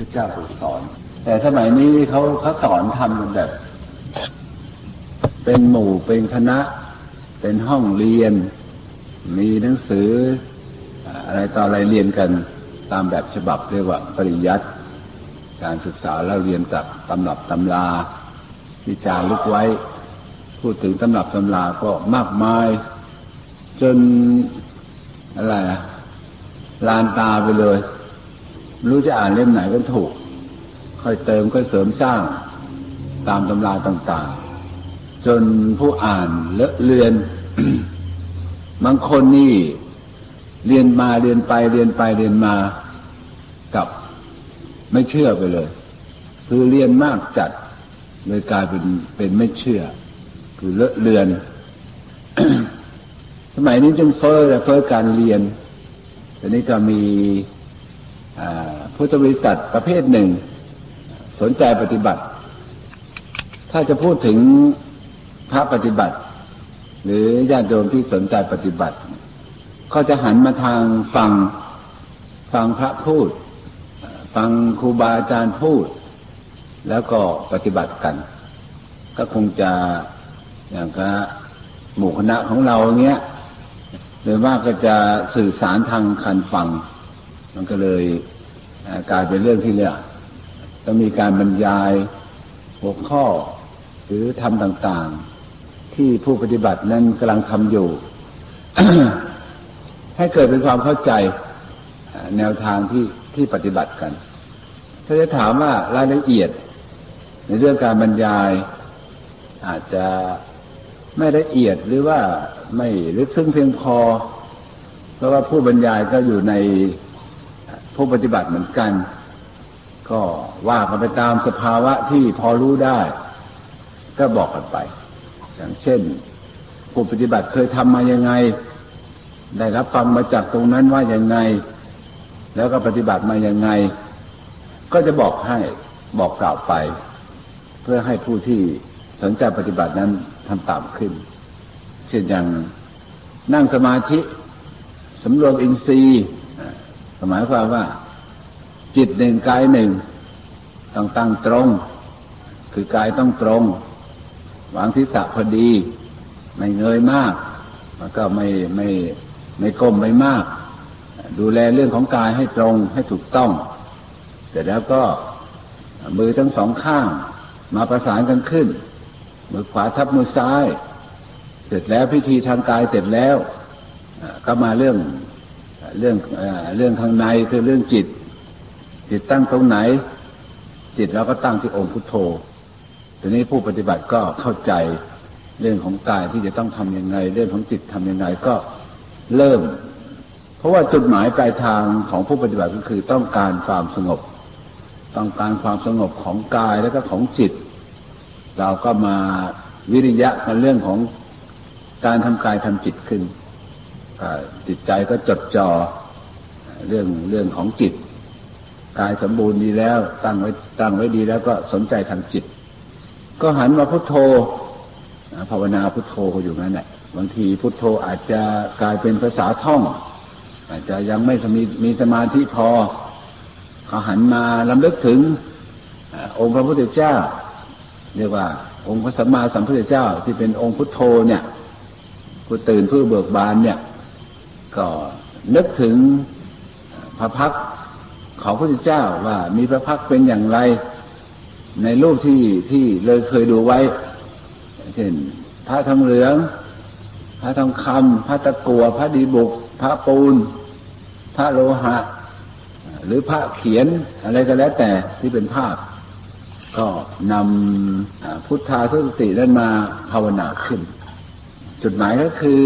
พระเจ้าสอน แต่สมัยนี้เขาเขาสอนทำกันแบบ เป็นหมู่เป็นคณะ เป็นห้องเรียน มีหนังสือ อะไรต่ออะไรเรียนกันตามแบบฉบับเรียกว่าปริยัติการศึกษาแล้วเรียนจากตำรับตำราวิจารลึกไว้ พูดถึงตำรับตำราก็มากมาย จนอะไรลานตาไปเลย รู้จะอ่านเล่มไหนก็ถูก ค่อยเติมค่อยเสริมสร้างตามตำราต่าง ๆ จนผู้อ่านเลอะเลือน บางคนนี่เรียนมาเรียนไปเรียนไปเรียนมากับไม่เชื่อไปเลย คือเรียนมากจัดเลยกลายเป็นเป็นไม่เชื่อ คือเลอะเลือน สมัยนี้จึงเฟ้อเฟ้อการเรียนแต่นี้ก็มี พุทธบริษัทประเภทหนึ่ง สนใจปฏิบัติ ถ้าจะพูดถึงพระปฏิบัติ หรือญาติโยมที่สนใจปฏิบัติ ก็จะหันมาทางฟังฟังพระพูด ฟังครูบาอาจารย์พูด แล้วก็ปฏิบัติกัน ก็คงจะอย่างกับหมู่คณะของเราเนี้ยหรือว่าก็จะสื่อสารทางคันฟัง มันก็เลยกลายเป็นเรื่องที่เนี่ยต้องมีการบรรยายหัวข้อ หรือทำต่างๆ ที่ผู้ปฏิบัตินั้นกำลังทำอยู่ ให้เกิดเป็นความเข้าใจแนวทางที่ที่ปฏิบัติกัน ถ้าจะถามว่ารายละเอียด ในเรื่องการบรรยาย อาจจะไม่ละเอียดหรือว่าไม่ลึกซึ้งเพียงพอ เพราะว่าผู้บรรยายก็อยู่ใน ผู้ปฏิบัติเหมือนกัน ก็ว่ากันไปตามสภาวะที่พอรู้ได้ ก็บอกกันไป อย่างเช่น ผู้ปฏิบัติเคยทำมายังไง ได้รับฟังมาจากตรงนั้นว่ายังไง แล้วก็ปฏิบัติมายังไง ก็จะบอกให้บอกกล่าวไป เพื่อให้ผู้ที่สนใจปฏิบัตินั้นทำตามขึ้น เช่นอย่างนั่งสมาธิสำรวมอินทรีย์ หมายความว่า จิตหนึ่งกายหนึ่งต้องตั้งตรง คือกายต้องตรง วางทิศะพอดี ไม่เงยมาก แล้วก็ไม่ไม่ไม่ก้มไม่มาก ดูแลเรื่องของกายให้ตรงให้ถูกต้อง เสร็จแล้วก็มือทั้งสองข้าง มาประสานกันขึ้น มือขวาทับมือซ้าย เสร็จแล้วพิธีทางกายเสร็จแล้ว ก็มาเรื่อง เรื่องเรื่องข้างในคือเรื่องจิต จิตตั้งตรงไหน จิตเราก็ตั้งที่องค์พุทโธทีนี้ผู้ปฏิบัติก็เข้าใจเรื่องของกายที่จะต้องทํำยังไง เรื่องของจิตทํำยังไงก็เริ่ม เพราะว่าจุดหมายปลายทางของผู้ปฏิบัติก็คือต้องการความสงบ ต้องการความสงบของกายแล้วก็ของจิต เราก็มาวิริยะกันเรื่องของการทำกายทำจิตขึ้น จิตใจก็จดจ่อเรื่องเรื่องของจิตกายสมบูรณ์ดีแล้ว ตั้งไว้ตั้งไว้ดีแล้วก็สนใจทางจิต ก็หันมาพุทโธภาวนาพุทโธอยู่นั่นแหละบางทีพุทโธอาจจะกลายเป็นภาษาท่อง อาจจะยังไม่มีมีสมาธิพอเขาหันมาลำลึกถึงองค์พระพุทธเจ้า เรียกว่า องค์พระสัมมาสัมพุทธเจ้า ที่เป็นองค์พุทโธเนี่ยผู้ตื่นผู้เบิกบานเนี่ย ก็นึกถึงพระพักของพระพุทธเจ้าว่ามีพระพักเป็นอย่างไร ในรูปที่ที่เลยเคยดูไว้ เช่น พระทองเหลือง พระทองคำพระตะกัวพระดีบุก พระปูน พระโลหะ หรือพระเขียนอะไรก็แล้วแต่ที่เป็นภาพ ก็นำพุทธาสุตินั้นมาภาวนาขึ้น จุดหมายก็คือ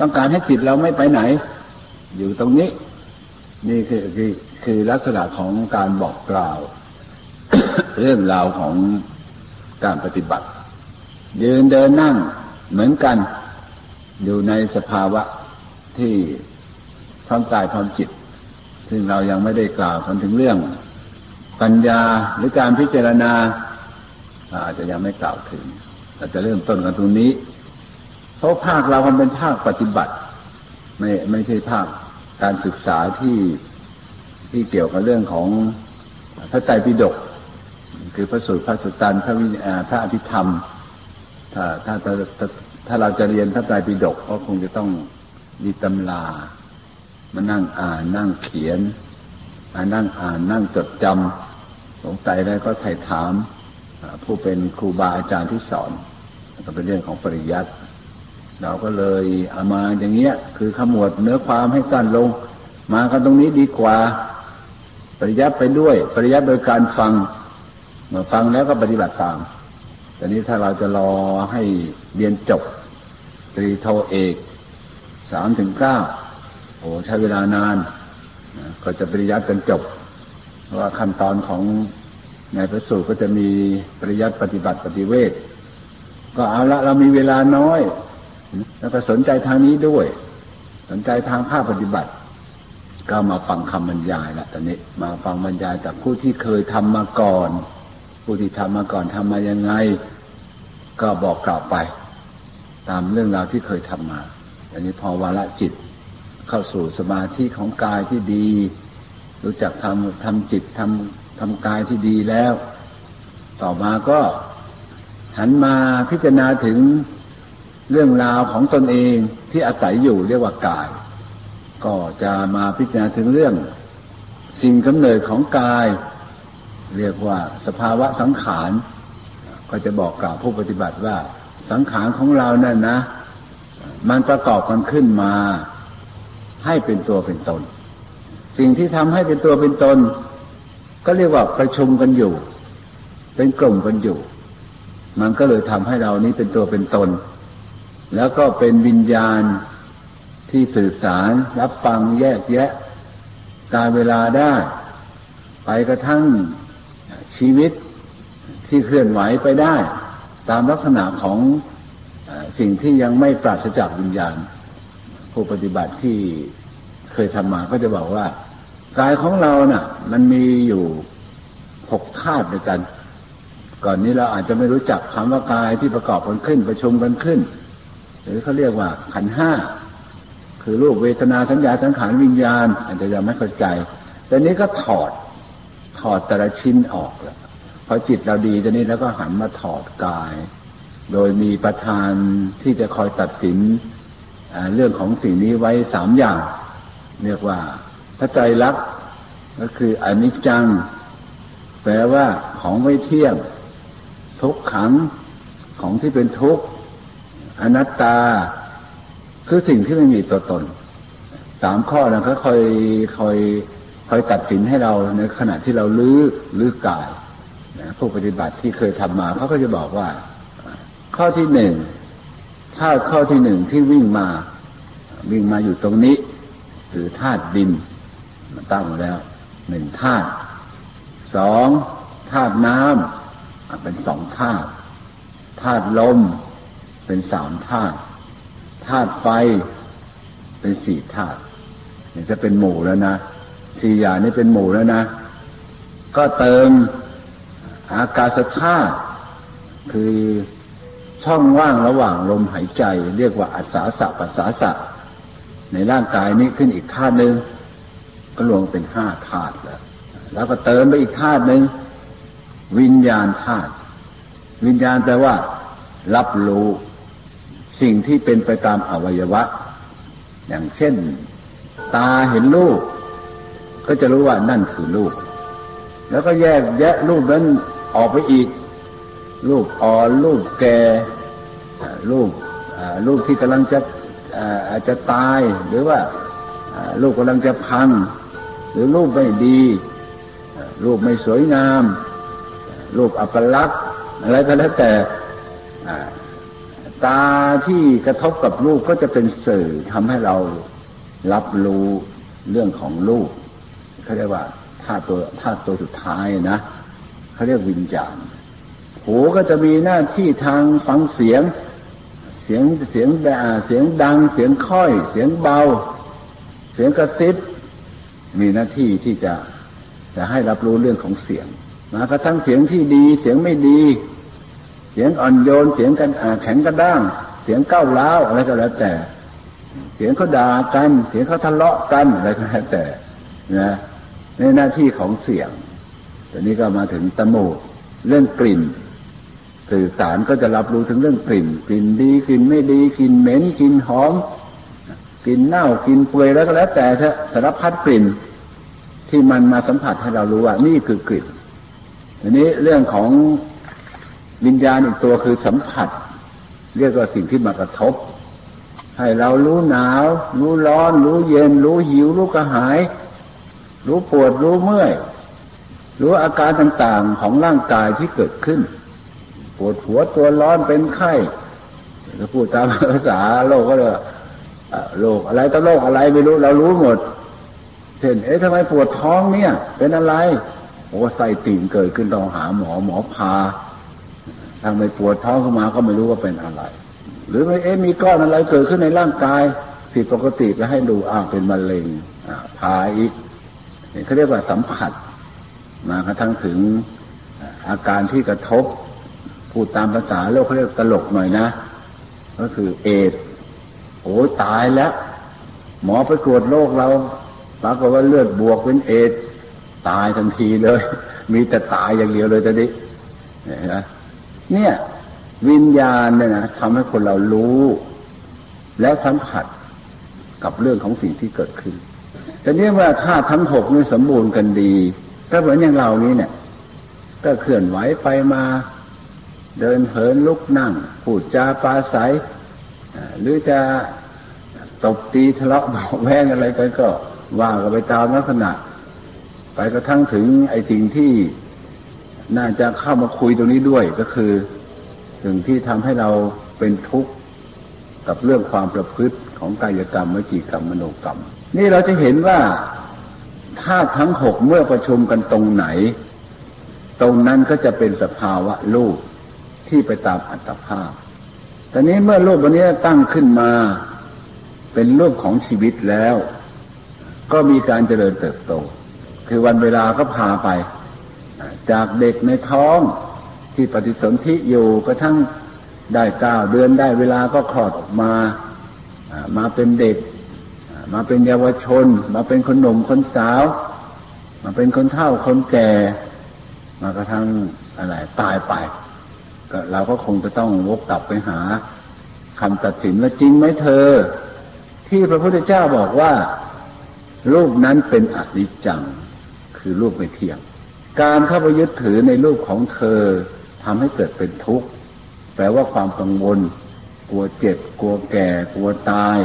ต้องการให้จิตเราไม่ไปไหน อยู่ตรงนี้ นี่คือคือคือลักษณะของการบอกกล่าว เรื่องราวของการปฏิบัติ ยืนเดินนั่งเหมือนกัน อยู่ในสภาวะที่พร้อมกายพร้อมจิต ซึ่งเรายังไม่ได้กล่าวถึงเรื่อง ปัญญาหรือการพิจารณาอาจจะยังไม่กล่าวถึงอาจจะเริ่มต้นกันตรงนี้ เพราะภาคเรามันเป็นภาคปฏิบัติ ไม่ไม่ใช่ภาคการศึกษาที่ที่เกี่ยวกับเรื่องของพระไตรปิฎกคือพระสูตรพระสุตตันพระวิพระอภิธรรม ถ้าถ้าถ้าถ้าเราจะเรียนพระไตรปิฎกก็คงจะต้องมีตำรามานั่งอ่านนั่งเขียนมานั่งอ่านนั่งจดจำสงสัยแล้วก็ไถ่ถามผู้เป็นครูบาอาจารย์ที่สอนก็เป็นเรื่องของปริยัติ เราก็เลยเอามาอย่างเงี้ย คือขมวดเนื้อความให้สั้นลง มากันตรงนี้ดีกว่า ปริยัติไปด้วย ปริยัติโดยการฟังเมื่อฟังแล้วก็ปฏิบัติตามแต่นี้ถ้าเราจะรอให้เรียนจบตรีโทเอกสามถึงเก้าโอ้ใช้เวลานานก็จะปริยัติกันจบเพราะว่าขั้นตอนของในพระสูตรก็จะมีปริยัติปฏิบัติปฏิเวทก็เอาละเรามีเวลาน้อย แล้วก็สนใจทางนี้ด้วย สนใจทางภาคปฏิบัติ ก็มาฟังคำบรรยายละตอนนี้ มาฟังบรรยายจากผู้ที่เคยทำมาก่อน ผู้ที่ทำมาก่อนทำมายังไง ก็บอกกล่าวไป ตามเรื่องราวที่เคยทำมาอันนี้พอวาระจิตเข้าสู่สมาธิของกายที่ดี รู้จักทำทำจิตทำทำกายที่ดีแล้ว ต่อมาก็หันมาพิจารณาถึง เรื่องราวของตนเองที่อาศัยอยู่เรียกว่ากาย ก็จะมาพิจารณาถึงเรื่อง สิ่งกำเนิดของกาย เรียกว่าสภาวะสังขาร ก็จะบอกกล่าวผู้ปฏิบัติว่าสังขารของเรานั่นนะ มันประกอบกันขึ้นมา ให้เป็นตัวเป็นตน สิ่งที่ทำให้เป็นตัวเป็นตน ก็เรียกว่าประชุมกันอยู่ เป็นกลุ่มกันอยู่ มันก็เลยทำให้เรานี้เป็นตัวเป็นตน แล้วก็เป็นวิญญาณที่สื่อสาร รับฟังแยกแยะ การเวลาได้ ไปกระทั่งชีวิตที่เคลื่อนไหวไปได้ ตามลักษณะของสิ่งที่ยังไม่ปราศจากวิญญาณ ผู้ปฏิบัติที่เคยทำมาก็จะบอกว่ากายของเรานะ่ะ มันมีอยู่หกธาตุด้วยกัน ก่อนนี้เราอาจจะไม่รู้จักคำว่ากายที่ประกอบกันขึ้นประชุมกันขึ้น หรือเขาเรียกว่าขันห้าคือรูปเวทนาสัญญาสังขารวิญญาณ อาจจะยังไม่เข้าใจ แต่นี้ก็ถอดถอดแต่ละชิ้นออกแล้วพอจิตเราดีตอนนี้แล้วก็หันมาถอดกาย โดยมีประธานที่จะคอยตัดสินเรื่องของสิ่งนี้ไว้สามอย่าง เรียกว่าพระใจรักก็คืออนิจจัง แปลว่าของไม่เที่ยง ทุกขังของที่เป็นทุกข์ อนัตตา คือสิ่งที่ไม่มีตัวตนสามข้อนะเขาคอยคอยคอยตัดสินให้เราในขณะที่เราลื้อลื้อกายนะผู้ปฏิบัติที่เคยทำมาเขาก็จะบอกว่า ข้อที่หนึ่งธาตุข้อที่หนึ่งที่วิ่งมา วิ่งมาอยู่ตรงนี้คือธาตุดินมาตั้งแล้วหนึ่งธาตุสองธาตุน้ำเป็นสองธาตุธาตุลม เป็นสามธาตุธาตุไฟเป็นสี่ธาตุเนี่ยจะเป็นหมู่แล้วนะสี่อย่างนี้เป็นหมู่แล้วนะ ก็เติมอากาศธาตุคือช่องว่างระหว่างลมหายใจ เรียกว่าอัศาสะปัสสาสะ ในร่างกายนี้ขึ้นอีกธาตุหนึ่งก็รวมเป็นห้าธาตุแล้ว แล้วก็เติมไปอีกธาตุหนึ่งวิญญาณธาตุวิญญาณแปลว่า รับรู้ สิ่งที่เป็นไปตามอวัยวะ อย่างเช่น ตาเห็นรูปก็จะรู้ว่านั่นคือรูปแล้วก็แยกแยะรูปนั้นออกไปอีกลูกอ่อนลูกแก่ลูกลูกที่กำลังจะอาจจะตายหรือว่าลูกกำลังจะพัง หรือลูกไม่ดีลูกไม่สวยงามลูกอัปลักษณ์อะไรก็แล้วแต่ ตาที่กระทบกับลูกก็จะเป็นสื่อทำให้เรารับรู้เรื่องของลูกเขาเรียกว่าท่าตัวท่าตัวสุดท้ายนะเขาเรียกวิญญาณหูก็จะมีหน้าที่ทางฟังเสียง เสียงเสียงแเสียงดัง เสียงค่อย เสียงเบา เสียงกระซิบ มีหน้าที่ที่จะจะให้รับรู้เรื่องของเสียงนะกระทั่งเสียงที่ดีเสียงไม่ดี เสียงอ่อนโยน เสียงกันแข็งกระด้าง เสียงก้าวร้าวอะไรก็แล้วแต่ เสียงเขาด่ากัน เสียงเขาทะเลาะกันอะไรก็แล้วแต่ นะในหน้าที่ของเสียงตอนนี้ก็มาถึงตมูกเรื่องกลิ่น สื่อสารก็จะรับรู้ถึงเรื่องกลิ่น กลิ่นดีกลิ่นไม่ดีกลิ่นเหม็นกลิ่นหอมกลิ่นเน่ากลิ่นเปื่อยแล้วก็แล้วแต่เถอะสารพัดกลิ่น ที่มันมาสัมผัสให้เรารู้ว่า นี่คือกลิ่นอันนี้เรื่องของ วิญญาณอีกตัวคือสัมผัส เรียกว่าสิ่งที่มากระทบ ให้เรารู้หนาว รู้ร้อน รู้เย็น รู้หิว รู้กระหาย รู้ปวด รู้เมื่อย รู้อาการต่างๆของร่างกายที่เกิดขึ้น ปวดหัวตัวร้อนเป็นไข้ถ้าพูดตามภาษาโลกก็เลยโรคอะไรตั้งโรคอะไรไม่รู้เรารู้หมดเช่นเอ๊ะทำไมปวดท้องเนี่ย เป็นอะไรโอ้ไส้ติ่งเกิดขึ้นต้องหาหมอหมอพา ถ้าไม่ปวดท้องขึ้นมาก็ไม่รู้ว่าเป็นอะไร หรือไม่เอ๊ะมีก้อนอะไรเกิดขึ้นในร่างกาย ผิดปกติไปให้ดูอ้าวเป็นมะเร็งพาอีกนี่เขาเรียกว่าสัมผัส มากระทั่งถึงอาการที่กระทบ พูดตามภาษาโลกเขาเรียกตลกหน่อยนะ ก็คือเอดโอ้ตายแล้ว หมอไปตรวจโรคเราปรากฏว่าเลือดบวกเป็นเอดตายทันทีเลย มีแต่ตายอย่างเดียวเลยตอนนี้เห็นไหม เนี่ย วิญญาณเนี่ยนะทำให้คนเรารู้ และสัมผัสกับเรื่องของสิ่งที่เกิดขึ้นแต่เนี้ว่าถ้าทั้งหกนี่สมบูรณ์กันดีก็เหมือนอย่างเรานี้เนี่ย ก็เคลื่อนไหวไปมา เดินเหินลุกนั่งพูดจาปาศัยหรือจะตบตีทะเลาะเบาแวงอะไรกันก็ว่ากันไปตามลักษณะ ไปกระทั่งถึงไอ้สิ่งที่ น่าจะเข้ามาคุยตรงนี้ด้วยก็คือสิ่งที่ทำให้เราเป็นทุกข์กับเรื่องความประพฤติของกายกรรมวจีกรรมมโนกรรม นี่เราจะเห็นว่าถ้าทั้งหกเมื่อประชุมกันตรงไหน ตรงนั้นก็จะเป็นสภาวะรูปที่ไปตามอัตภาพตอนนี้เมื่อรูปวันนี้ตั้งขึ้นมา เป็นรูปของชีวิตแล้ว ก็มีการเจริญเติบโต คือวันเวลาก็พาไป จากเด็กในท้องที่ปฏิสนธิอยู่กระทั่งได้เก้าเดือนได้เวลาก็คลอดออกมามาเป็นเด็ก มาเป็นเยาวชน มาเป็นคนหนุ่มคนสาว มาเป็นคนเฒ่าคนแก่ มากระทั่งอะไรตายไปเราก็คงจะต้องวกกลับไปหาคำตัดสินว่าจริงไหมเธอ ที่พระพุทธเจ้าบอกว่ารูปนั้นเป็นอนิจจัง คือรูปไม่เที่ยง การเข้าไปยึดถือในรูปของเธอทำให้เกิดเป็นทุกข์แปลว่าความกังวล กลัวเจ็บ กลัวแก่ กลัวตาย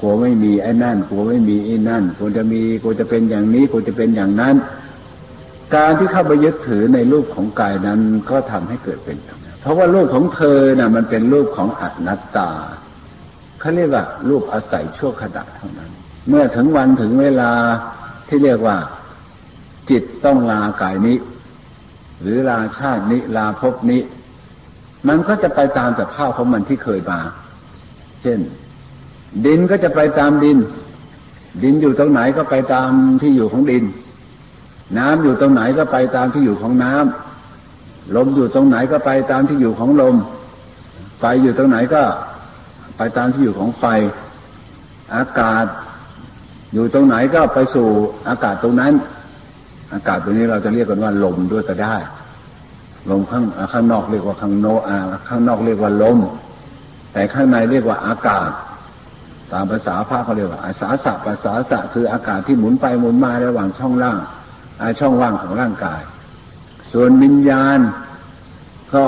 กลัวไม่มีไอ้นั่น กลัวไม่มีไอ้นั่น กลัวจะมี กลัวจะเป็นอย่างนี้ กลัวจะเป็นอย่างนั้น การที่เข้าไปยึดถือในรูปของกายนั้นก็ทำให้เกิดเป็นทุกข์เพราะว่ารูปของเธอนะ่ะ มันเป็นรูปของอนัตตาเขาเรียกว่ารูปอาศัยชั่วขณะเท่านั้น เมื่อถึงวันถึงเวลาที่เรียกว่า จิตต้องลากายนี้ หรือลาชาตินี้ ลาภพนี้ มันก็จะไปตามสภาพของมันที่เคยมา เช่น ดินก็จะไปตามดิน ดินอยู่ตรงไหนก็ไปตามที่อยู่ของดิน น้ำอยู่ตรงไหนก็ไปตามที่อยู่ของน้ำลมอยู่ตรงไหนก็ไปตามที่อยู่ของลม ไฟอยู่ตรงไหนก็ไปตามที่อยู่ของไฟ อากาศ อยู่ตรงไหนก็ไปสู่อากาศตรงนั้น อากาศตรงนี้เราจะเรียกกันว่าลมด้วยก็ได้ ลมข้างข้างนอกเรียกว่าข้างโนอาข้างนอกเรียกว่าลม แต่ข้างในเรียกว่าอากาศ ตามภาษาภาคเขาเรียกว่าอาสาสะภาษาสะคืออากาศที่หมุนไปหมุนมาระหว่างช่องล่างช่องว่างของร่างกาย ส่วนวิญญาณก็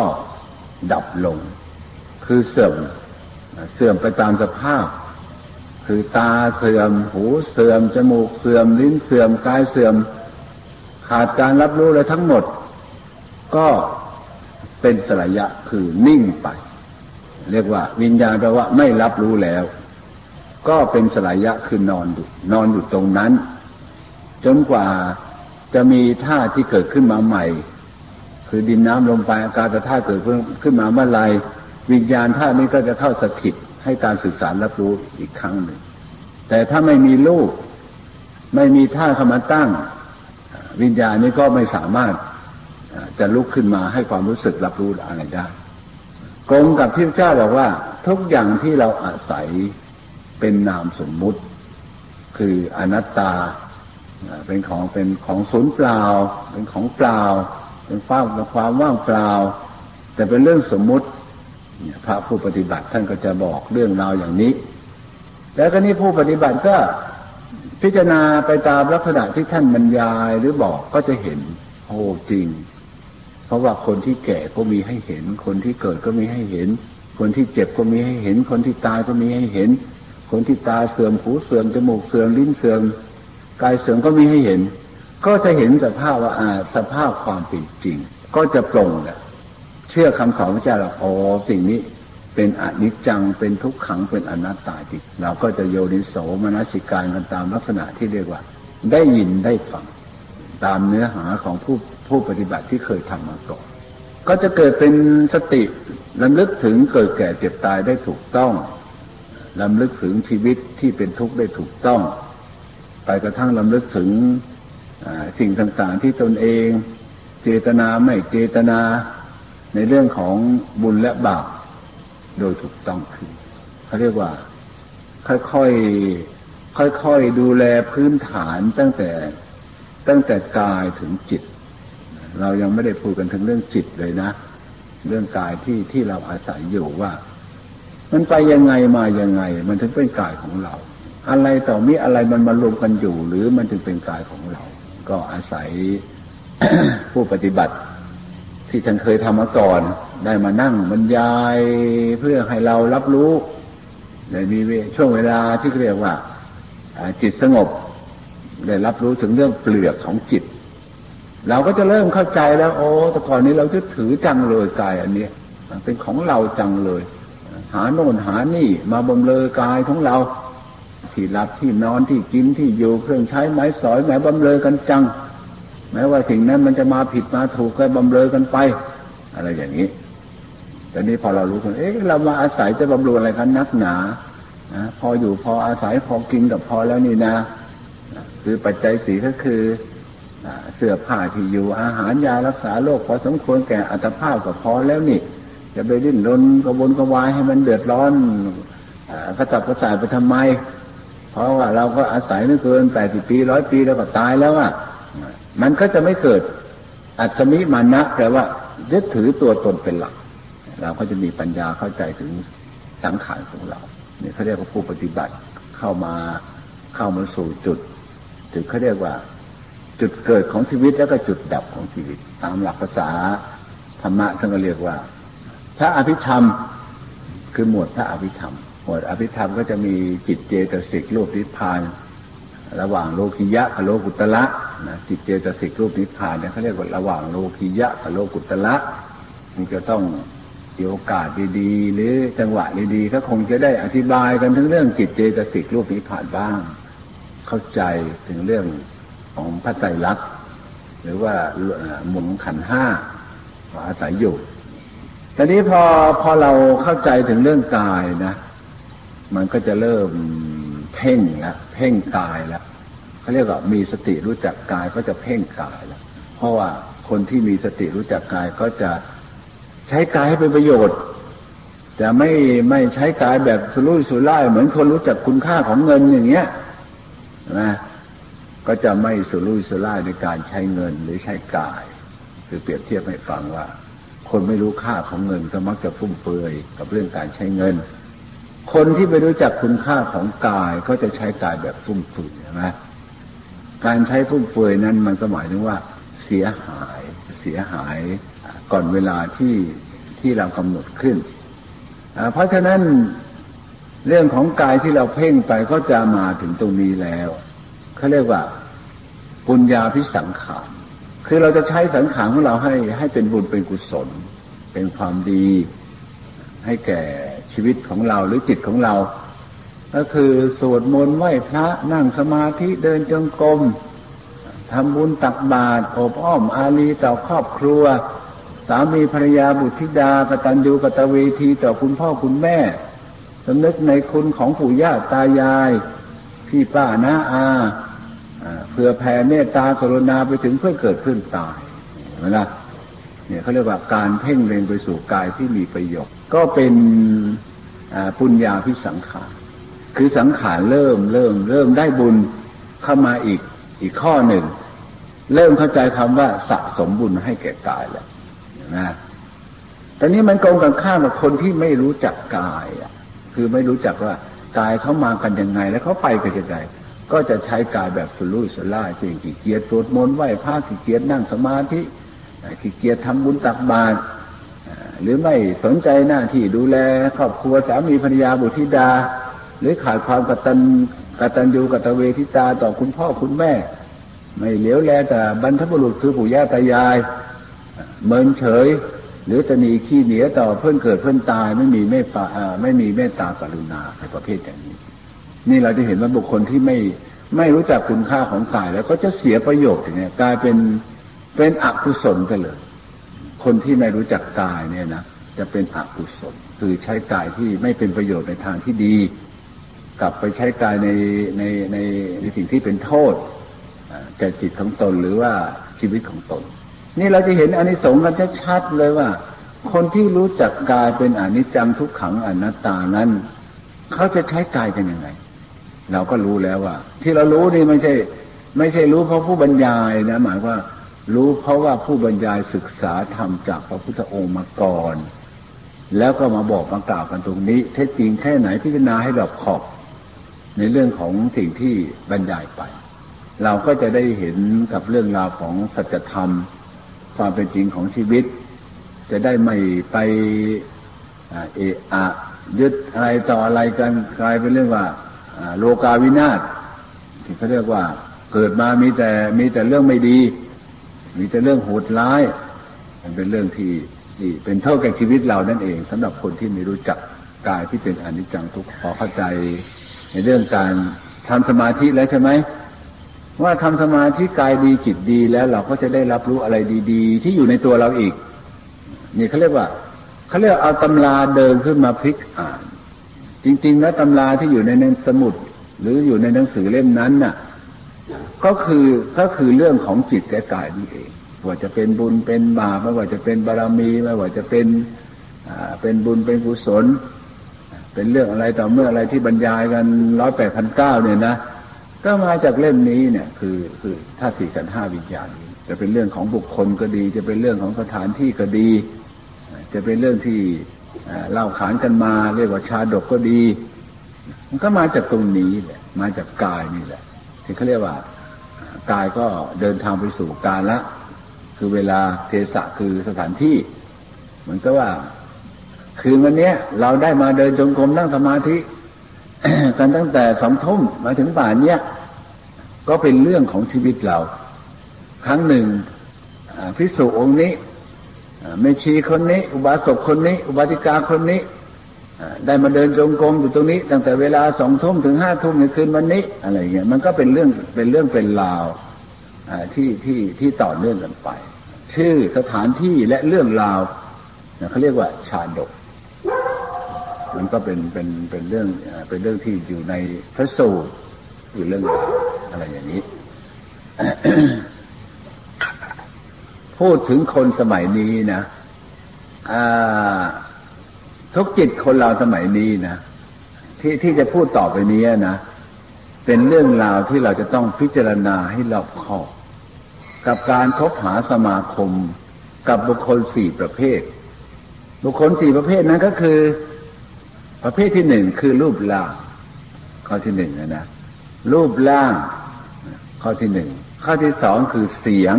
ดับลง คือเสื่อมเสื่อมไปตามสภาพ คือตาเสื่อม หูเสื่อม จมูกเสื่อม ลิ้นเสื่อม กายเสื่อม ขาดการรับรู้เลยทั้งหมด ก็เป็นสลายะคือนิ่งไป เรียกว่าวิญญาณแปลว่าไม่รับรู้แล้ว ก็เป็นสลายะคือนอนอยู่นอนอยู่ตรงนั้น จนกว่าจะมีท่าที่เกิดขึ้นมาใหม่ คือดินน้ำลมไฟอากาศธาตุเกิดขึ้นมาเมื่อไรวิญญาณธาตุนี้ก็จะเข้าสถิตให้การสื่อสารรับรู้อีกครั้งหนึ่งแต่ถ้าไม่มีลูก ไม่มีท่าเข้ามาตั้ง วิญญาณนี้ก็ไม่สามารถจะลุกขึ้นมาให้ความรู้สึกรับรู้อะไรได้กงกับที่พระเจ้าบอกว่า ทุกอย่างที่เราอาศัยเป็นนามสมมุติ คืออนัตตาเป็นของเป็นของศูนย์เปล่า เป็นของเปล่า เป็นความความว่างเปล่า แต่เป็นเรื่องสมมุติพระผู้ปฏิบัติท่านก็จะบอกเรื่องราวอย่างนี้ แล้วก็นี่ผู้ปฏิบัติก็ พิจารณาไปตามลักษณะที่ท่านบรรยายหรือบอกก็จะเห็นโอ้จริง เพราะว่าคนที่แก่ก็มีให้เห็น คนที่เกิดก็มีให้เห็น คนที่เจ็บก็มีให้เห็น คนที่ตายก็มีให้เห็น คนที่ตาเสื่อมหูเสื่อมจมูกเสื่อมลิ้นเสื่อมกายเสื่อมก็มีให้เห็น ก็จะเห็นสภาพว่าอาสภาพความเป็นจริง ก็จะปรงแหละเชื่อคำสอนพระเจ้าแล้วอ๋อสิ่งนี้ เป็นอนิจจังเป็นทุกขังเป็นอนัตตาจริงเราก็จะโยนิโสมนสิการกันตามลักษณะที่เรียกว่า ได้ยินได้ฟังตามเนื้อหาของผู้ผู้ปฏิบัติที่เคยทำมาก่อนก็จะเกิดเป็นสติลำลึกถึงเกิดแก่เจ็บตายได้ถูกต้องลำลึกถึงชีวิตที่เป็นทุกข์ได้ถูกต้อง ไปกระทั่งลำลึกถึงสิ่งต่างๆที่ตนเอง เจตนาไม่เจตนาในเรื่องของบุญและบาป โดยถูกต้องคือเขาเรียกว่า ค่อยๆค่อยๆดูแลพื้นฐานตั้งแต่ตั้งแต่กายถึงจิต เรายังไม่ได้พูดกันถึงเรื่องจิตเลยนะ เรื่องกายที่ที่เราอาศัยอยู่ว่า มันไปยังไงมายังไง มันถึงเป็นกายของเรา อะไรต่อมีอะไรมันมารวมกันอยู่ หรือมันจึงเป็นกายของเรา ก็อาศัยผู้ปฏิบัติ ที่ท่านเคยทำมาก่อน ได้มานั่งบรรยายเพื่อให้เรารับรู้ในมีช่วงเวลาที่เรียกว่าจิตสงบ ได้รับรู้ถึงเรื่องเปลือกของจิต เราก็จะเริ่มเข้าใจแล้ว โอ้แต่ก่อนนี้เราจะถือจังเลยกายอันนี้เป็นของเราจังเลย หาโน่นหานี่มาบำเลอกายของเราที่รับที่นอนที่กินที่อยู่เครื่องใช้ไม้สอยไม้บำเลอกันจัง แม้ว่าสิ่งนั้นมันจะมาผิดมาถูกก็บำเรอกันไป อะไรอย่างนี้แต่นี้พอเรารู้กันเอ๊ะเรามาอาศัยจะบำรุงอะไรกันนักหนานะพออยู่พออาศัยพอกินกับพอแล้วนี่นะ คือปัจจัยสีก็คือเสื้อผ้าที่อยู่อาหารยารักษาโรคพอสมควรแก่อัตภาพก็พอแล้วนี่ จะไปดิ้นรนกระวนกระวายให้มันเดือดร้อนกระตับกระส่ายไปทำไม เพราะว่าเราก็อาศัยไม่เกินแปดสิบปีร้อยปีแล้วก็ตายแล้วอะ มันก็จะไม่เกิดอัศมิมานะแปลว่ายึดถือตัวตนเป็นหลัก เราก็จะมีปัญญาเข้าใจถึงสังขารของเราเนี่ยเขาเรียกว่าผู้ปฏิบัติเข้ามาเข้ามาสู่จุดจุดเขาเรียกว่า จุดเกิดของชีวิตแล้วก็จุดดับของชีวิต ตามหลักภาษาธรรมะท่านก็เรียกว่า พระอภิธรรมคือหมวดพระอภิธรรม หมวดอภิธรรมก็จะมีจิตเจตสิกรูปนิพพาน ระหว่างโลกิยะกับโลกุตละนะจิตเจตสิกรูปนิพพานเนี่ยเขาเรียกว่าระหว่างโลกิยะกับโลกุตละมันจะต้องมีโอกาสดีๆหรือจังหวะดีๆก็คงจะได้อธิบายกันถึงเรื่องจิตเจตสิกรูปนิพพานบ้าง เข้าใจถึงเรื่องของพระไตรลักษณ์หรือว่าหมุนขันห้าอาศัยอยู่ตอนนี้พอพอเราเข้าใจถึงเรื่องกายนะ มันก็จะเริ่ม พ่งแล้วเพ่งกายแล้วเขาเรียกว่ามีสติรู้จักกายก็จะเพ่งกายแล้วเพราะว่าคนที่มีสติรู้จักกายก็จะใช้กายให้เป็นประโยชน์จะไม่ไม่ใช้กายแบบสุรุ่ยสุร่ายเหมือนคนรู้จักคุณค่าของเงินอย่างเงี้ยนะก็จะไม่สุรุ่ยสุร่ายในการใช้เงินหรือใช้กาย คือเปรียบเทียบให้ฟังว่า คนไม่รู้ค่าของเงินก็มักจะฟุ่มเฟือยกับเรื่องการใช้เงิน คนที่ไม่รู้จักคุณค่าของกายก็จะใช้กายแบบฟุ่มเฟือยนะการใช้ฟุ่มเฟือยนั้นมันก็หมายถึงว่า เสียหายเสียหายก่อนเวลาที่ที่เรากำหนดขึ้น เพราะฉะนั้นเรื่องของกายที่เราเพ่งไปก็จะมาถึงตรงนี้แล้วเขาเรียกว่าปุญญาพิสังขารคือเราจะใช้สังขารของเราให้ให้เป็นบุญเป็นกุศล เป็นความดี ให้แก่ ชีวิตของเราหรือจิตของเรา ก็คือสวดมนต์ไหว้พระนั่งสมาธิเดินจงกรมทำบุญตักบาตรอบอ้อมอารีต่อครอบครัว สามีภรรยาบุตรธิดากตัญญูกตเวทีต่อคุณพ่อคุณแม่สำนึกในคุณของปู่ย่าตายาย พี่ป้าน้าอาเพื่อแผ่เมตตากรุณาไปถึงเพื่อเกิดขึ้นตายเห็นไหมล่ะเนี่ยเขาเรียกว่าการเพ่งเล็งไปสู่กายที่มีประโยชน์ ก็เป็นปุญญาพิสังขารคือสังขารเริ่มเริ่ม เริ่มได้บุญเข้ามาอีกอีกข้อหนึ่ง เริ่มเข้าใจคำว่าสะสมบุญให้แก่กายแล้วนะแต่นี้มันกงกันข้ามกับคนที่ไม่รู้จักกายอะ คือไม่รู้จักว่ากายเขามากันยังไง แล้วเขาไปกันยังไงก็จะใช้กายแบบสุรุ่ยสุร่ายจริงขี้เกียจสวดมนต์ไหว้พระขี้เกียจนั่งสมาธิขี้เกียจทำบุญตักบาตร หรือไม่สนใจหน้าที่ดูแลครอบครัวสามีภรรยาบุตรธิดา หรือขาดความกตัญกตัญญูกตเวทิตาต่อคุณพ่อคุณแม่ ไม่เหลียวแลแต่บรรพบุรุษคือปู่ย่าตายาย เมินเฉย หรือตนีขี้เหนียต่อเพื่อนเกิดเพื่อนตายไม่มีเมตตาไม่มีเมตตากรุณาในประเภทอย่างนี้ นี่เราจะเห็นว่าบุคคลที่ไม่ไม่รู้จักคุณค่าของกายแล้วก็จะเสียประโยชน์อย่างเงี้ยกลายเป็นเป็นอกุศลไปเลย คนที่ไม่รู้จักกายเนี่ยนะจะเป็นอกุศลคือใช้กายที่ไม่เป็นประโยชน์ในทางที่ดี กลับไปใช้กายในในในในสิ่งที่เป็นโทษแก่จิตของตนหรือว่าชีวิตของตน นี่เราจะเห็นอนิสงส์กันชัดๆเลยว่า คนที่รู้จักกายเป็นอนิจจังทุกขังอนัตตานั้น เขาจะใช้กายกันยังไง เราก็รู้แล้วว่า ที่เรารู้นี่ไม่ใช่ ไม่ใช่รู้เพราะผู้บรรยายนะหมายว่า รู้เพราะว่าผู้บรรยายศึกษาธรรมจากพระพุทธองค์มาก่อน แล้วก็มาบอกมากล่าวกันตรงนี้เท็จจริงแค่ไหนพิจารณาให้รอบขอบ ในเรื่องของสิ่งที่บรรยายไป เราก็จะได้เห็นกับเรื่องราวของสัจธรรม ความเป็นจริงของชีวิต จะได้ไม่ไปเอะอะยึดอะไรต่ออะไรกันกลายเป็นเรื่องว่าโลกาวินาศที่เขาเรียกว่าเกิดมามีแต่มีแต่เรื่องไม่ดี มีแต่เรื่องโหดร้าย มันเป็นเรื่องที่ที่เป็นเท่ากับชีวิตเรานั่นเองสำหรับคนที่ไม่รู้จักกายที่เป็นอนิจจังทุกข์พอเข้าใจ ในเรื่องการทำสมาธิแล้วใช่ไหมว่าทำสมาธิกายดีจิตดีแล้วเราก็จะได้รับรู้อะไรดี ๆ ที่อยู่ในตัวเราอีก นี่เขาเรียกว่าเขาเรียกเอาตำราเดินขึ้นมาพลิกอ่าน จริง ๆ แล้วตำราที่อยู่ในหนังสมุด หรืออยู่ในหนังสือเล่มนั้นน่ะ ก็คือก็คือเรื่องของจิตและกายนี่เองว่าจะเป็นบุญเป็นบาปไม่ว่าจะเป็นบารมีไม่ว่าจะเป็นเป็นบุญเป็นกุศล เป็นเรื่องอะไรต่อเมื่ออะไรที่บรรยายกันร้อยแปดพันเก้าเนี่ยนะก็มาจากเล่มนี้เนี่ย คือคือธาตุสี่กันห้าวิญญาณจะเป็นเรื่องของบุคคลก็ดี จะเป็นเรื่องของสถานที่ก็ดี จะเป็นเรื่องที่เล่าขานกันมา เรียกว่าชาดกก็ดี มันก็มาจากตรงนี้แหละมาจากกายนี่แหละที่เขาเรียกว่า กายก็เดินทางไปสู่กาลละคือเวลาเทศะคือสถานที่ เหมือนกับว่า คืนวันนี้เราได้มาเดินจงกรมนั่งสมาธิกันตั้งแต่สองทุ่มมาถึงป่านเนี้ยก็เป็นเรื่องของชีวิตเรา ครั้งหนึ่งพิสุองค์นี้แม่ชีคนนี้ อุบาสกคนนี้ อุบาสิกาคนนี้ ได้มาเดินจงกรมอยู่ตรงนี้ ตั้งแต่เวลาสองทุ่มถึงห้าทุ่มในคืนวันนี้ อะไรเงี้ยมันก็เป็นเรื่องเป็นเรื่องเป็นราวที่ที่ที่ต่อเนื่องกันไป ชื่อสถานที่และเรื่องราวเขาเรียกว่าชาดก มันก็เป็นเป็นเป็นเรื่องเป็นเรื่องที่อยู่ในพระสูตรอยู่เรื่องอะไรอย่างนี้ พูดถึงคนสมัยนี้นะอ่า ทุกจิตคนเราสมัยนี้นะที่ที่จะพูดต่อไปนี้นะเป็นเรื่องราวที่เราจะต้องพิจารณาให้รอบคอบกับการคบหาสมาคม กับบุคคลสี่ประเภท บุคคลสี่ประเภทนั้นก็คือ ประเภทที่หนึ่งคือรูปร่าง ข้อที่หนึ่งนะ รูปร่าง ข้อที่หนึ่งข้อที่สองคือเสียง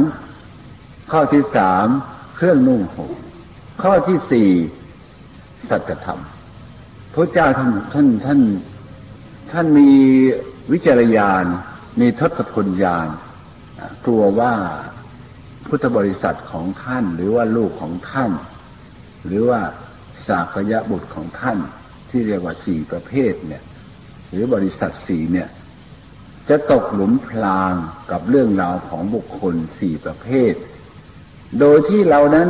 ข้อที่สามเครื่องนุ่งห่มข้อที่สี่ สัจธรรมพระเจ้าท่านท่านท่านท่านมีวิจารยานมีทศพลญาณกลัวว่าพุทธบริษัทของท่าน หรือว่าลูกของท่าน หรือว่าสากยะบุตรของท่าน ที่เรียกว่าสี่ประเภทเนี่ย หรือบริษัทสี่เนี่ย จะตกหลุมพรางกับเรื่องราวของบุคคลสี่ประเภท โดยที่เรานั้น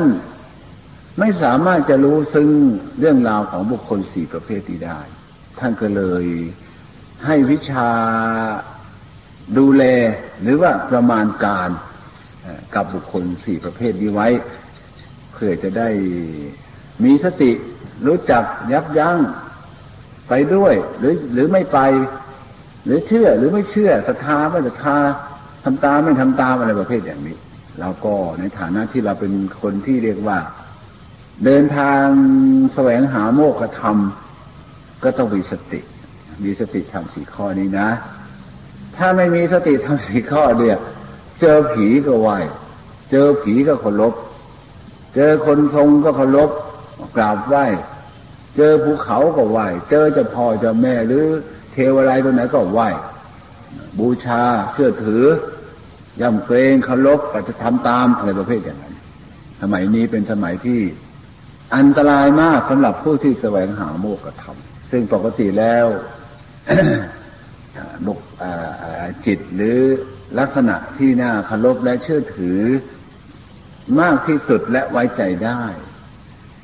ไม่สามารถจะรู้ซึ่งเรื่องราวของบุคคลสี่ประเภทนี้ได้ ท่านก็เลยให้วิชาดูแลหรือว่าประมาณการกับบุคคลสี่ประเภทนี้ไว้ เพื่อจะได้มีสติรู้จักยับยั้งไปด้วย หรือหรือไม่ไป หรือเชื่อหรือไม่เชื่อศรัทธาไม่ศรัทธาทำตามไม่ทำตามอะไรประเภทอย่างนี้เราก็ในฐานะที่เราเป็นคนที่เรียกว่า เดินทางแสวงหาโมกขธรรม ก็ต้องมีสติ มีสติทำสี่ข้อนี้นะ ถ้าไม่มีสติทำสี่ข้อเดียเจอผีก็ไหวเจอผีก็เคารพเจอคนทรงก็เคารพกราบไหว้เจอภูเขาก็ไหว้เจอเจ้าพ่อเจ้าแม่หรือเทวอะไรตัวไหนก็ไหว้บูชาเชื่อถือย่ำเกรงเคารพปฏิธรรมตามอะไรประเภทอย่างนั้น สมัยนี้เป็นสมัยที่ อันตรายมากสำหรับผู้ที่แสวงหาโมกธรรม ซึ่งปกติแล้วบุกจิตหรือลักษณะที่น่าเคารพและเชื่อถือ มากที่สุดและไว้ใจได้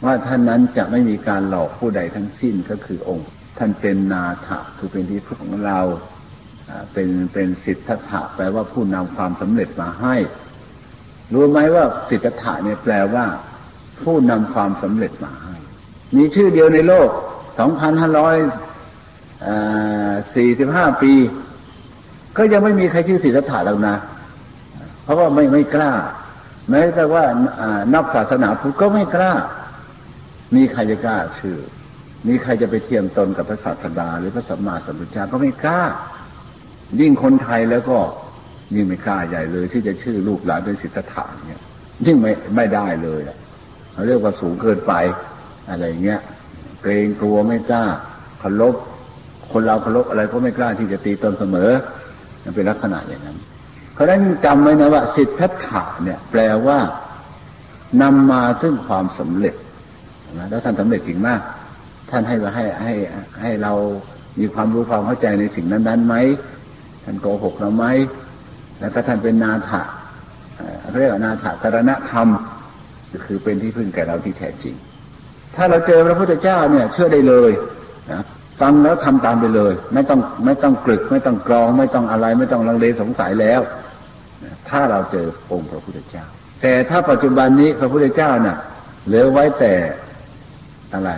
ว่าท่านนั้นจะไม่มีการหลอกผู้ใดทั้งสิ้นก็คือองค์ ท่านเป็นนาถะคือเป็นที่พึ่งของเราเป็นเป็นสิทธัตถะแปลว่าผู้นำความสำเร็จมาให้ รู้ไหมว่าสิทธัตถะเนี่ยแปลว่า ผู้นำความสำเร็จมาให้ มีชื่อเดียวในโลก 2,545 ปี ก็ยังไม่มีใครชื่อสิทธัตถะแล้วนะ เพราะว่าไม่ไม่กล้า แม้แต่ว่านับศาสนาพุทธก็ไม่กล้า มีใครจะกล้าชื่อ มีใครจะไปเทียมตนกับพระศาสดาหรือพระสัมมาสัมพุทธเจ้าก็ไม่กล้า ยิ่งคนไทยแล้วก็ยิ่งไม่กล้าใหญ่เลย ที่จะชื่อลูกหลานเป็นสิทธัตถะเนี่ยยิ่งไม่ไม่ได้เลย เขาเรียกว่าสูงเกินไป อะไรเงี้ย เกรงกลัวไม่กล้าเคารพคนเราเคารพอะไรก็ไม่กล้าที่จะตีตนเสมอมันเป็นลักษณะอย่างนั้น เพราะฉะนั้นจำไว้นะว่า สิทธัตถะเนี่ย แปลว่านำมาซึ่งความสำเร็จนะแล้วท่านสำเร็จจริงมาก ท่านให้มาให้ให้ให้เรามีความรู้ความเข้าใจในสิ่งนั้นๆไหมท่านโกหกเราไหมแล้วก็ท่านเป็นนาถะเรียกว่านาถะกรณธรรม คือเป็นที่พึ่งแก่เราที่แท้จริง ถ้าเราเจอพระพุทธเจ้าเนี่ย เชื่อได้เลยนะฟังแล้วทำตามไปเลย ไม่ต้องไม่ต้องกรึก ไม่ต้องกรอง ไม่ต้องอะไร ไม่ต้องลังเลสงสัยแล้วถ้าเราเจอองค์พระพุทธเจ้า แต่ถ้าปัจจุบันนี้พระพุทธเจ้าน่ะเหลือไว้แต่อะไร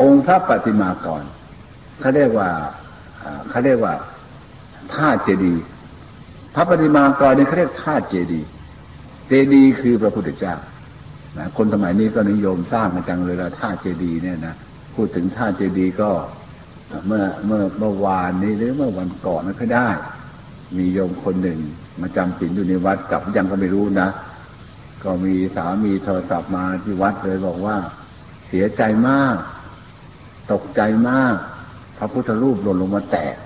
องค์พระปฏิมากรเขาเรียกว่าเขาเรียกว่าธาตุเจดีย์พระปฏิมากรนี่เขาเรียกธาตุเจดีย์เจดีย์คือพระพุทธเจ้า นะคนสมัยนี้ก็นิยมสร้างกันจังเลยละธาเจดีเนี่ยนะพูดถึงธาเจดีก็เมื่อเมื่อเมื่อวานนี้หรือเมื่อวันก่อนนั่นก็ได้ มีโยมคนหนึ่ง มาจำศีลอยู่ในวัดกลับยังก็ไม่รู้นะ ก็มีสามีโทรศัพท์มาที่วัดเลยบอกว่า เสียใจมาก ตกใจมาก พระพุทธรูปหล่นลงมาแตก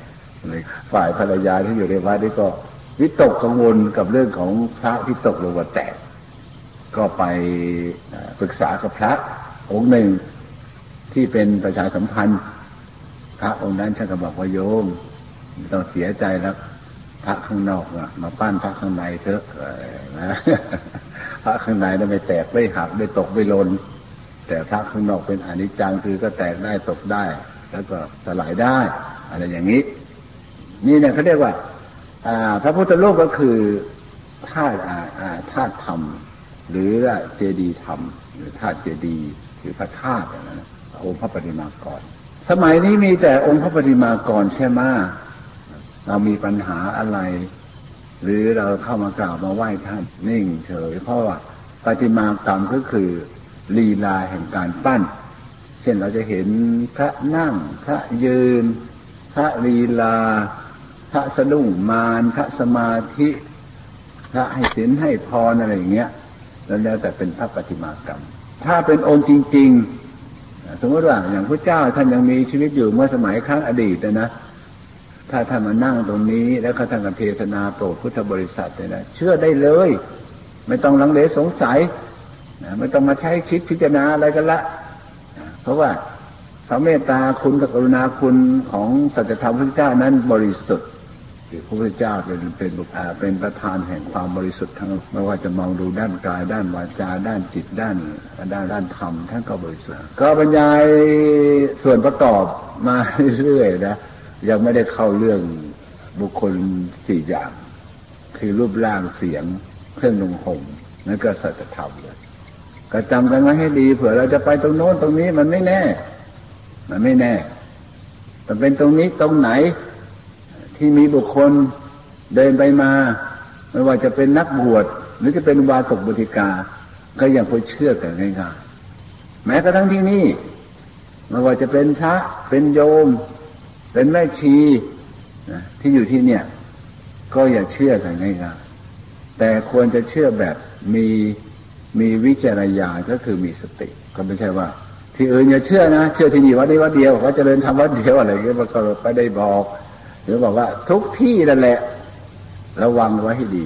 เลยฝ่ายภรรยาที่อยู่ในวัดนี่ก็วิตกกังวลกับเรื่องของพระที่ตกลงมาแตก ก็ไปปรึกษากับพระองค์หนึ่งที่เป็นประชาสัมพันธ์ พระองค์นั้นท่านก็บอกว่าโยมต้องเสียใจแล้วพระข้างนอกมาปั้นพระข้างในเถอะนะพระข้างในนั้นไม่แตกไม่หักไม่ตกไม่ลนแต่พระข้างนอกเป็นอนิจจังคือก็แตกได้ตกได้ แล้วก็สลายได้ อะไรอย่างนี้ นี่เนี่ยเขาเรียกว่าพระพุทธรูปก็คือธาตุธาตุธรรม หรือเจดีธรรม หรือธาตุเจดีหรือพระธาตุอย่างนั้นองค์พระปฏิมากร สมัยนี้มีแต่องค์พระปฏิมากรใช่ไหมเรามีปัญหาอะไร หรือเราเข้ามากราบมาไหว้ท่านนิ่งเฉย เพราะว่าปฏิมากรรมก็คือลีลาแห่งการปั้น เช่นเราจะเห็นพระนั่ง พระยืน พระลีลา พระสะดุ้งมารพระสมาธิ พระให้ศีลให้พรอะไรอย่างเงี้ย แล้วแล้วแต่เป็นพระปฏิมากรรม ถ้าเป็นองค์จริง ๆ สมมติว่าอย่างพระเจ้าท่านยังมีชีวิตอยู่เมื่อสมัยครั้งอดีตนะถ้าท่านมานั่งตรงนี้แล้วเขาท่านกับเทศนาโปรดพุทธบริษัทเลยนะเชื่อได้เลย ไม่ต้องลังเลสงสัยไม่ต้องมาใช้คิดพิจารณาอะไรกันละ เพราะว่าพระเมตตาคุณกับกรุณาคุณของสัจธรรมพระเจ้านั้นบริสุทธิ์ พระพุทธเจ้าเป็นเป็นบุคคลเป็นประธานแห่งความบริสุทธิ์ทั้งไม่ว่าจะมองดูด้านกายด้านวาจาด้านจิตด้านด้านด้านธรรมท่านก็บริสุทธิ์ก็บรรยายส่วนประกอบมาเรื่อยๆนะยังไม่ได้เข้าเรื่องบุคคลสี่อย่าง คือรูปร่างเสียงเครื่องนุ่งห่มนั่นก็สัจธรรมเลยก็จำกันไว้ให้ดีเผื่อเราจะไปตรงโน้นตรงนี้มันไม่แน่ มันไม่แน่แต่เป็นตรงนี้ตรงไหน ที่มีบุคคลเดินไปมา ไม่ว่าจะเป็นนักบวชหรือจะเป็นวาสกบุติกา ก็ยังพอเชื่อกันง่ายๆแม้กระทั่งที่นี่ไม่ว่าจะเป็นพระเป็นโยม เป็นแม่ชีที่อยู่ที่เนี่ย ก็อย่าเชื่อกันง่ายๆแต่ควรจะเชื่อแบบมีมีวิจารณญาก็คือมีสติ ก็ไม่ใช่ว่า ที่อื่นอย่าเชื่อนะ เชื่อที่นี่วัดนี้วัดเดียวว่าเจริญทำวัดเดียวอะไรเงี้ยมันก็ไม่ได้บอก หรือบอกว่าทุกที่นั่นแหละ ระวังไว้ให้ดี